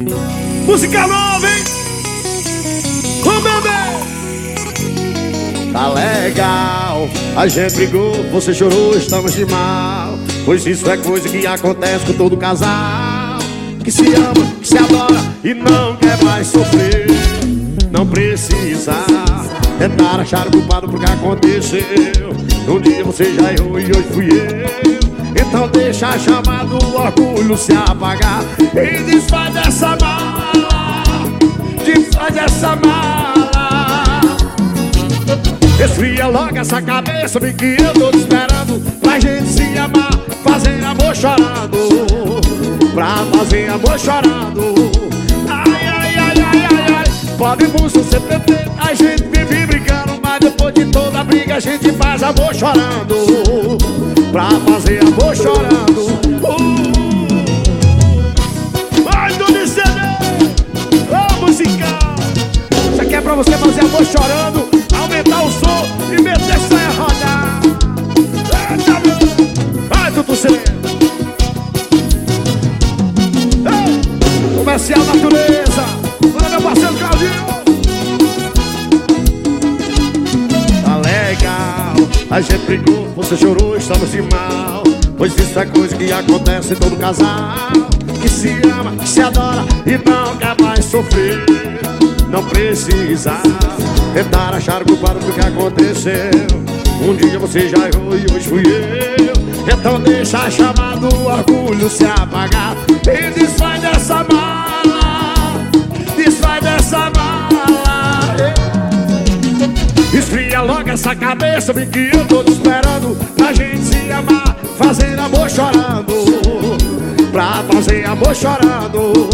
Música nova, hein? Ô bebê! Tá legal, a gente brigou, você chorou, estamos de mal. Pois isso é coisa que acontece com todo casal. Que se ama, que se adora e não quer mais sofrer. Não precisa tentar achar o culpado por que aconteceu. Um dia você já errou e hoje fui eu. Então deixa a chama do orgulho se apagar. E desfaz dessa mala Desfaz dessa mala. Esfria logo essa cabeça Bem que eu tô te esperando. Pra gente se amar Fazer amor chorando. Pra fazer amor chorando. Ai, ai, ai, ai, ai, ai. Pode música ser perfeito A gente vive brigando Mas depois de toda briga A gente faz amor chorando Pra fazer amor chorando. Uh, Vai do CD Ô musical Isso aqui é pra você fazer amor chorando Aumentar o som e meter essa rodar Vai Dudu CD Comercial Natureza A gente brigou, você chorou, estamos de mal. Pois isso é coisa que acontece em todo casal. Que se ama, que se adora e não quer mais sofrer. Não precisa tentar achar culpado do que aconteceu. Um dia você já errou e hoje fui eu. Então deixa a chama do orgulho se apagar. E desfaz dessa mala Desfaz dessa mala. Esfria logo essa cabeça, bem que eu tô te esperando Pra gente se amar, fazer amor chorando. Pra fazer amor chorando.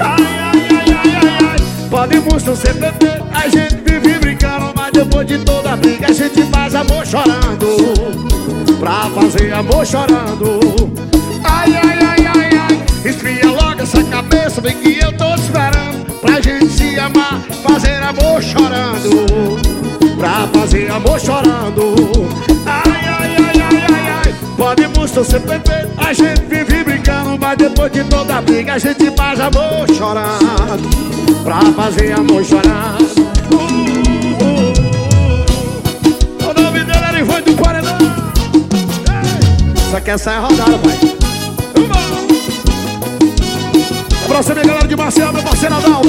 Ai, ai, ai, ai, ai, ai. Podemos ser bebê, a gente vive brincando Mas depois de toda briga a gente faz amor chorando. Pra fazer amor chorando. Ai, ai, ai, ai, ai. Esfria logo essa cabeça, bem que eu tô te esperando Pra gente se amar, fazer amor chorando Pra fazer amor chorando. Ai, ai, ai, ai, ai, ai. Podemos ser perfeito, a gente vive brincando Mas depois de toda briga a gente faz amor chorando. Pra fazer amor chorando. Uh, uh, uh. O nome dele era Ivan do Paredão. Aqui é essa é a rodada, pai. Abraço minha galera de Marcelo, meu parceiro Adalto